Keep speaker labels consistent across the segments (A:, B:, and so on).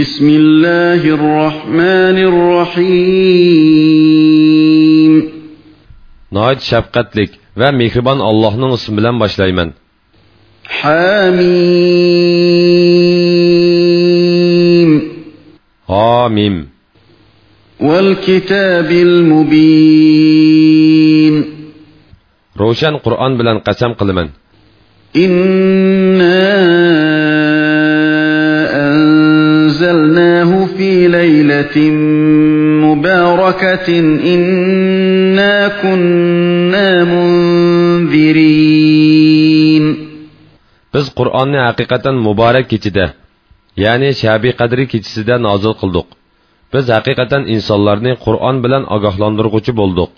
A: بسم الله الرحمن الرحيم.
B: ناھايىتى شەپقەتلىك ۋە مېھرىبان ئاللاھنىڭ ئىسمى بىلەن باشلايمەن
A: حاميم
B: حاميم
A: والكتاب المبين
B: روشن قرآن بلن قسم قلمن
A: إِنَّا مباركة إنا كنا منذرين
B: Biz Qur'onni haqiqatan muborak kechida, ya'ni Shabi Qadri kechisida nozil qildik. Biz haqiqatan insonlarni Qur'on bilan ogohlantiruvchi bo'ldik.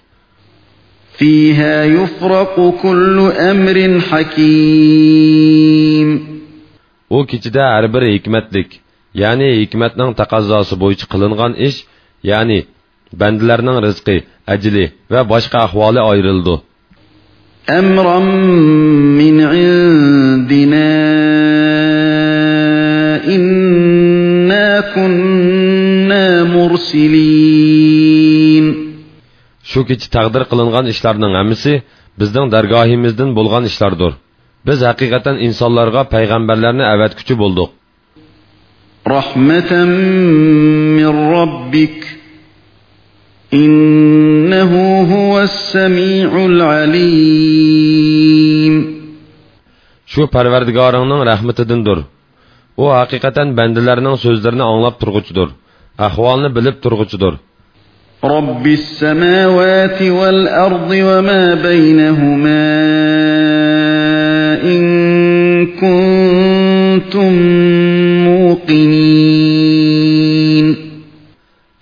A: فيها يفرق كل أمر حكيم
B: U kechida har bir hikmatlik, ya'ni hikmatning taqozosi bo'yicha qilingan ish, ya'ni bandalarning rizqi, ajli va boshqa ahvoli ayrildi.
A: أمرا من عندنا إنا كنا مرسلين
B: Shu kecha taqdir qilingan ishlarning hammasi bizning dargohimizdan bo'lgan ishlardir. Biz haqiqatan insonlarga payg'ambarlarni avatkuchi bo'ldik.
A: رحمة من ربك إنه هو السميع العليم.
B: شو پروردگارانن رحمت دندور أو حقیقتن بندلرنن سوزدرنن آنلاب ترغوچدور. احوالن بلب ترغوچدور.
A: رب السماوات والأرض وما بينهما إن كنتم موقنين.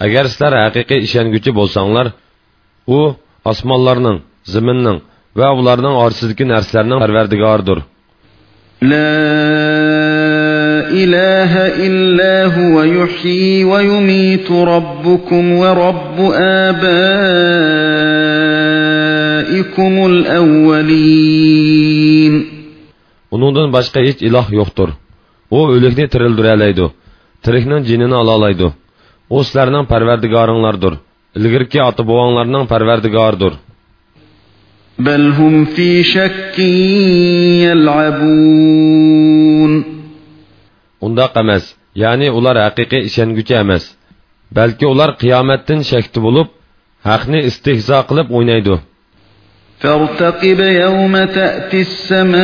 B: Agar sizlar haqiqiy ishonguchi bo'lsanglar, u osmonlarning, zaminning va ularning orasidagi narsalarning Parvardigoridir.
A: لا إله إلا هو يحيي ويميت ربكم ورب آبائكم الأولين
B: Uningdan boshqa hech iloh yo'qdir. U o'likni tirildiradi. Tirikning jinini ola oladi. U sizlarning Parvardigoringlardir. Ilgirki ota-bobonglarning Parvardigoridir.
A: بل هم في شك يلعبون
B: Undaq emas. Ya'ni ular haqiqiy ishonguchi emas. Balki ular qiyomatdan shakti bo'lib, haqni istihzo qilib o'ynaydi.
A: فارتقب يوم تأتي السماء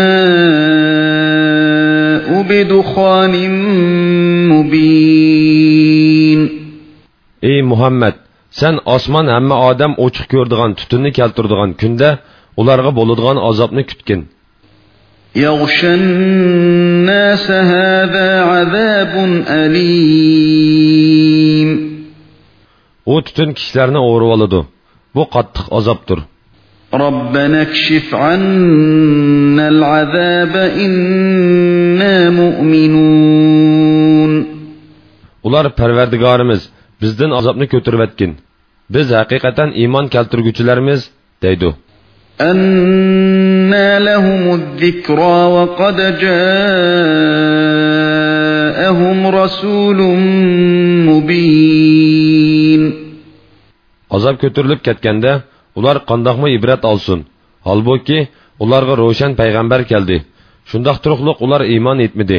A: بدخان مبين
B: Ey Muhammad, sen osmon hamma odam ochiq ko'rdigan tutunni keltirdigan kunda ularga bo'ladigan azobni kutgin.
A: يغشى الناس هذا عذاب أليم
B: U tutun kishilarni o'rib oladi. Bu qattiq azobdir.
A: ربنا اكشف عنا العذاب إنا مؤمنون
B: Ular Parvardigorimiz bizdan azobni ko'tarib etgin. Biz haqiqatan iymon keltirguchilarmiz, deydi.
A: أنى لهم الذكرى وقد جاءهم رسول مبين
B: Azob ko'tarilib ketganda ular qandoqmi ibrat olsin. Holbuki ularga ro'shan payg'ambar keldi. Shundoq turuqliq ular iymon etmadi.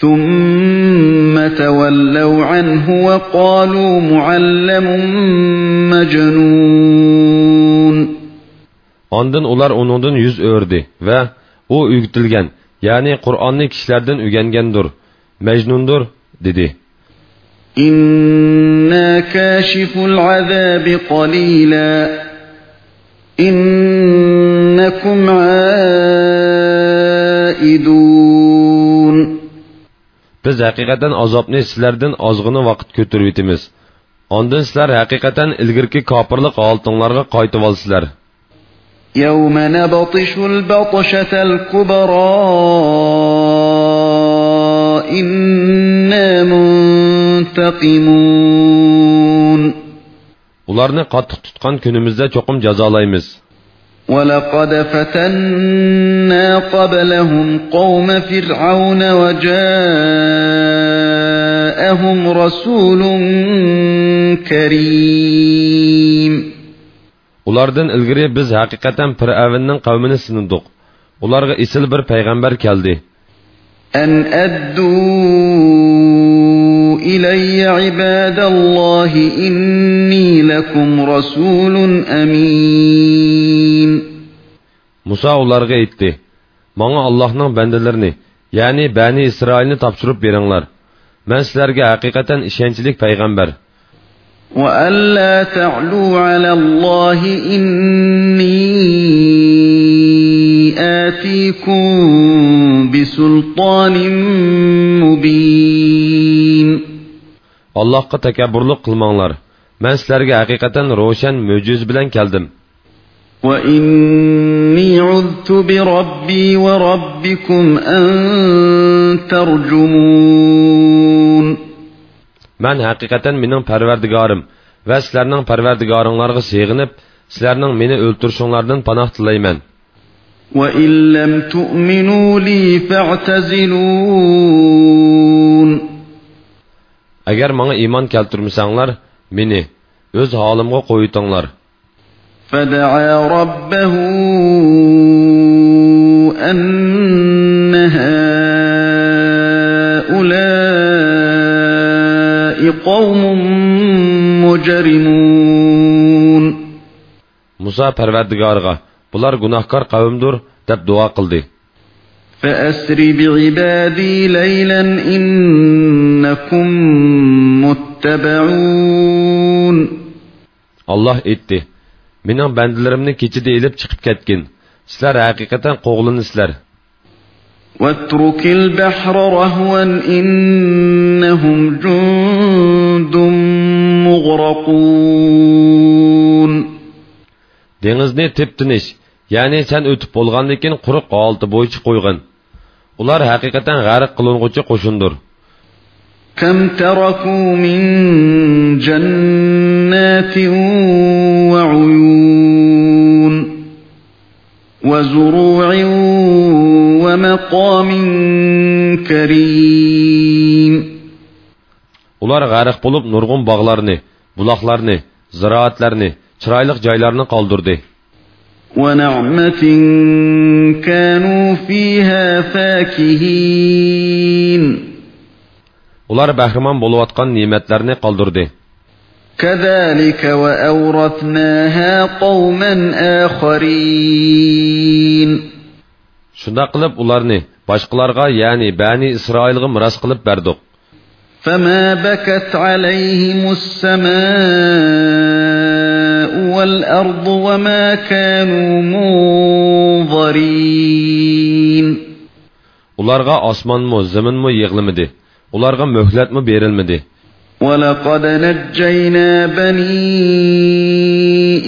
A: ثم تولوا عنه وقالوا معلم مجنون
B: Ondan ular uningdan yuz o'rdi va u o'gitilgan, ya'ni Qur'onni kishilardan o'rgangandir, majnundir, dedi.
A: إنا كاشف العذاب قليلا إنكم عائدون
B: Biz haqiqatan azobni sizlardan ozg'ini vaqt ko'tarib etamiz. Ondan sizlar haqiqatan ilgirki kofirlik holatinglarga qaytib olsizlar.
A: يوم نبطش البطشة الكبرى إنا منتقمون
B: Ularni qattiq tutgan kunimizda cho'qim jazolaymiz.
A: ولقد فتنا قبلهم قوم فرعون وجاءهم جاءهم رسول كريم
B: ulardan ilgari biz haqiqatan fir'avnning qavmini sinirdik ularga isil bir payg'ambar keldi
A: أن أدوا إلي عباد الله إني لكم رسول أمين
B: muso ularga aytdi allohning bandalarini ya'ni bani isroilni topshirib beringlar man sizlarga haqiqatan ishonchlik payg'ambar
A: وألا تعلوا على الله إني آتيكم بسلطان مبين
B: allohga takabburlik qilmanglar man sizlarga haqiqatan ro'shan mo'jiz bilan keldim
A: وإني عذت بربي وربكم أن ترجمون
B: man haqiqatan mening parvardigorim va sizlarning parvardigoringlarga sig'inib sizlarning meni o'ltirishinglardan panoh tilayman
A: وإن لم تؤمنوا لي فاعتزلون
B: agar manga iymon keltirmasanglar meni o'z holimga qo'yitinglar
A: فدعا ربه أن هؤلاء قوم مجرمون
B: muso parvardigoriga bular gunohkor qavmdir deb duo qildi
A: فأسر بعبادي ليلا إنكم متبعون
B: alloh aytdi mening bandalarimni kechida ilib chiqib ketgin sizlar haqiqatan qo'g'linisizlar
A: واترك البحر رهوا إنهم جند مغرقون
B: dengizni tep tinish ya'ni sen o'tib bo'lgandan keyin quruq holati bo'yicha qo'yg'in ular haqiqatan g'arq qiling'uchi qo'shindir
A: كم تركوا من جنات وعيون وزروع ومقام كريم
B: ular g'arq bo'lib nurg'un bog'larni buloqlarni ziroatlarni chiroyli joylarni qoldirdi
A: ونعمة كانوا فيها فاكهين
B: ular bahramon bo'layotgan ne'matlarni qoldirdi
A: كذلك وأورثناها قوما آخرين
B: shunda qilib ularni boshqalarga ya'ni bani isroilga miros qilib berdik
A: فما بكت عليهم السماء والأرض وما كانوا منظرين
B: ularga osmonmi zaminmi yig'limidi ularga muhlatmi berilmidi.
A: ولقد نجينا بني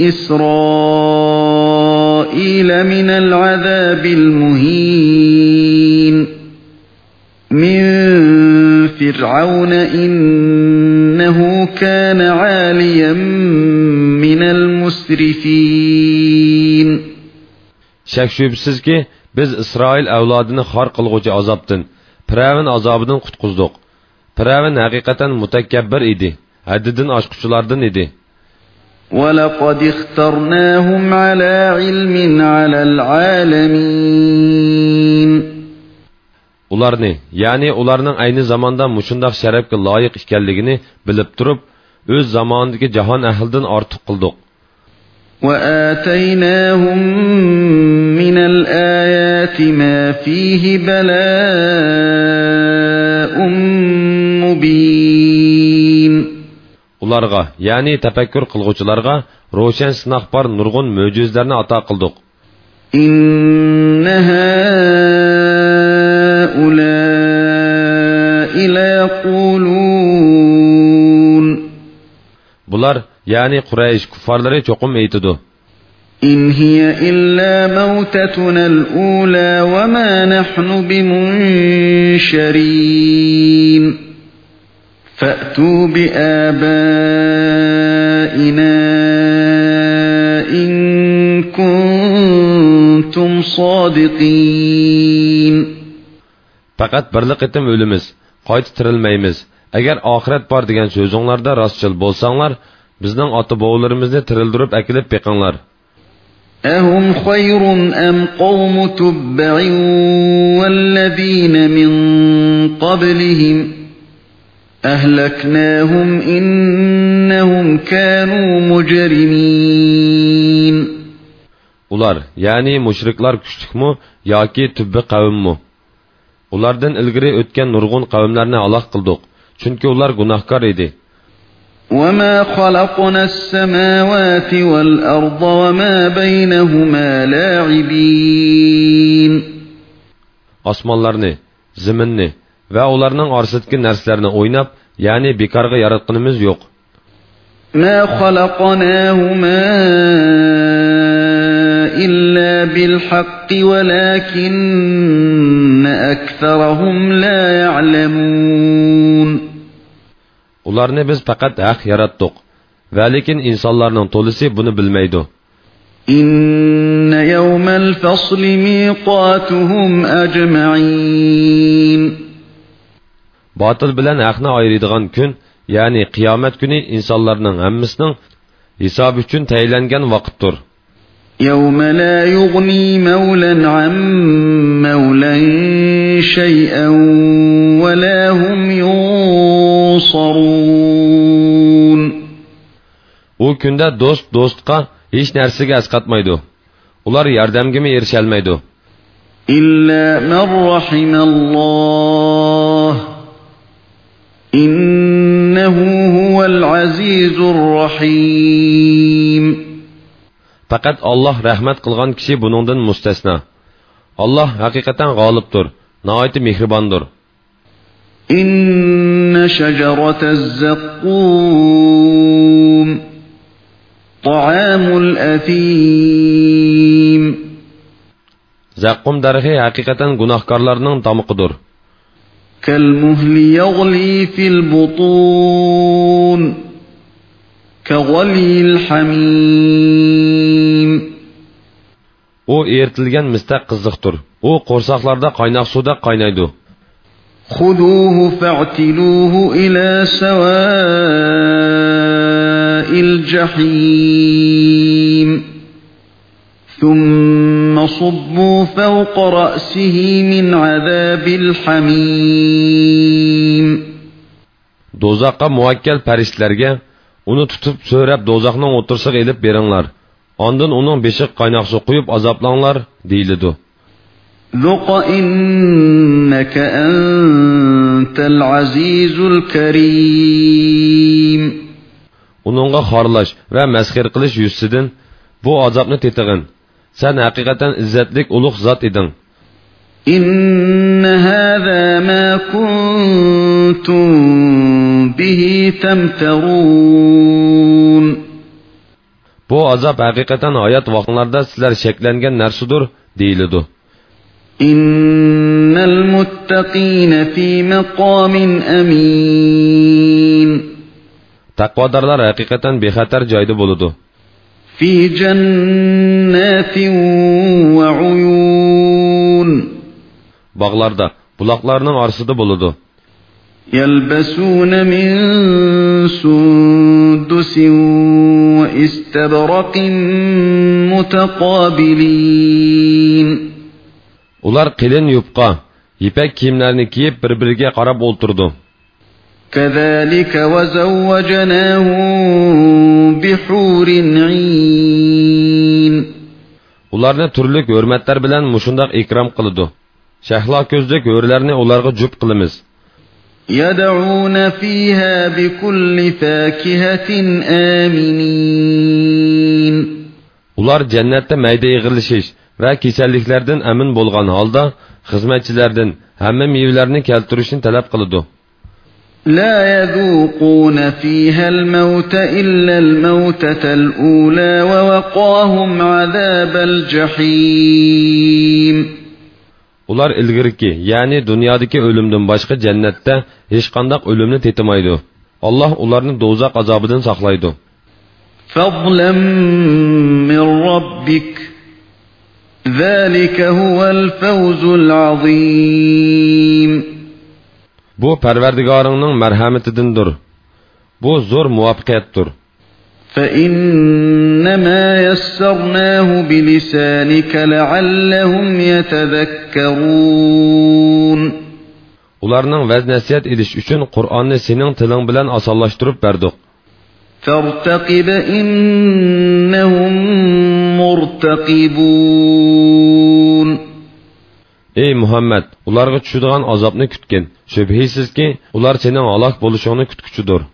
A: إسرائيل من العذاب المهين من فرعون إنه كان عاليا المسرفين
B: shak shubsizki biz isroil avlodini xor qilg'uvchi azobdan piravin azobidan qutqizdik piravin haqiqatan mutakabbir edi haddidan oshquchilardan edi
A: ولقد اخترناهم على علم على العالمين
B: ularni ya'ni ularning ayni zamonda mushundoq sharafga loyiq ekanligini bilib turib o'z zamonidagi jahon ahlidan ortiq qildik
A: وآتيناهم من الآيات ما فيه بلاء مبين
B: ularga ya'ni tafakkur qilg'uvchilarga ro'shan sinoq bor nurg'un mo'jizlarni ato qildik
A: إن هؤلاء ليقولون
B: bular ya'ni quraysh kuffarlari cho'qim aytidi
A: إن هي إلا موتتنا الأولى وما نحن بمنشرين فأتوا بآبائنا إن كنتم صادقين
B: faqat birli qitim o'limiz qayta tirilmaymiz agar oxirat bor degan so'zinglarda rostchil bo'lsanglar bizning ota bobolarimizni tirildirib akilib beqinglar
A: أهم خير أم قوم تبع والذين من قبلهم أهلكناهم إنهم كانوا مجرمين
B: ular ya'ni mushriklar kuchlikmi yoki tubbi qavmmi ulardan ilgari o'tgan nurg'un qavmlarni aloq qildik chunki ular gunohkor edi
A: وما خلقنا السماوات والأرض وما بينهما لاعبين
B: osmonlarni ziminni va ularning orasidagi narsalarni o'ynab ya'ni bekorga yaratganimiz yo'q
A: ما خلقناهما إلا بالحق ولكن أكثرهم لا يعلمون
B: ularni biz faqat haq yaratdik va lekin insonlarning to'lisi buni bilmaydi
A: إن يوم الفصل ميقاتهم أجمعين
B: botil bilan haqni ayiradigan kun ya'ni qiyomat kuni insonlarning hammasining hisob uchun tayinlangan vaqtdir
A: يوم لا يغني مولا عن مولا شيئا ولا
B: u kunda do'st do'stqa hech narsaga asqatmaydi ular yardım yordamgami erisholmaydi
A: illa man rahimalloh. İnnahu huval azizur rahim.
B: Faqat Alloh rahmat qilgan kishi buningdan mustasno Alloh haqiqatan g'olibdir nihoyat mehribondir.
A: İnna shajaratazzaqum طعام الأثيم
B: zaqqum darxi haqiqatan gunohkorlarning tomiqidir
A: كالمهل يغلي في البطون كغلي الحميم
B: u eritilgan mistaq qiziqdir u qo'rsoqlarda qaynoq suvda qaynaydi
A: خذوه فاعتلوه إلى سواء الجحيم ثم صبوا فوق رأسه من عذاب الحميم
B: muvakkal farishtalarga uni tutib so'rab do'zaxning o'tirsig'iga ilib beringlar ondin uning beshiq qaynoq suv quyib azoblanglar deyiladi
A: ذق إنك أنت العزيز الكريم
B: uningga xorlash va masxir qilish yuzidan bu azobni tetig'in san haqiqatan izzatlik ulug' zot eding
A: إن هذا ما كنتم به تمترون
B: bu azob haqiqatan hayot vaqtlarda sizlar shaklangan narsadir deyiladi
A: إن المتقين في مقام أمين
B: Taqvodorlar haqiqatan bexatar joyda bo'ladi
A: في جنات وعيون
B: bog'larda buloqlarning orasida bo'ladi
A: يلبسون من سندس واستبرق متقابلين
B: ular qilin yupqa ipak kiyimlarni kiyib bir biriga qarab o'ltirdi
A: كذلك وزوجناهم بحور عين
B: ularni turli hurmatlar bilan mushundoq ikrom qiladi shahlo ko'zlik ho'rlarni ularga jup qilamiz
A: يدعون فيها بكل فاكهة آمنين
B: ular jannatda mayda yig'ilishish va kasalliklardan amin bo'lgan holda xizmatchilardan hamma mevalarni keltirishni talab qiladi
A: لا يذوقون فيها الموت إلا الموتة الأولى ووقاهم عذاب الجحيم
B: ular ilgiriki ya'ni dunyodagi o'limdan boshqa jannatda hech qandoq o'limni tetimaydi alloh ularni do'zax azobidan saqlaydi
A: فضلا من ربك ذلك هو الفوز العظيم
B: Bu Parvardigoringning marhamatidandir. Bu zo'r muvaffaqiyatdir.
A: فإنما يسرناه بلسانك لعلهم يتذكرون
B: Ularning vaz nasihat edish uchun Qur'onni sening tiling bilan osonlashtirib berdik.
A: فارتقب إنهم مرتقبون
B: Ey Muhammad, ularga tushadigan azobni kutgin. Shubhisizki, ular sening halok bo'lishingni kutguchidir.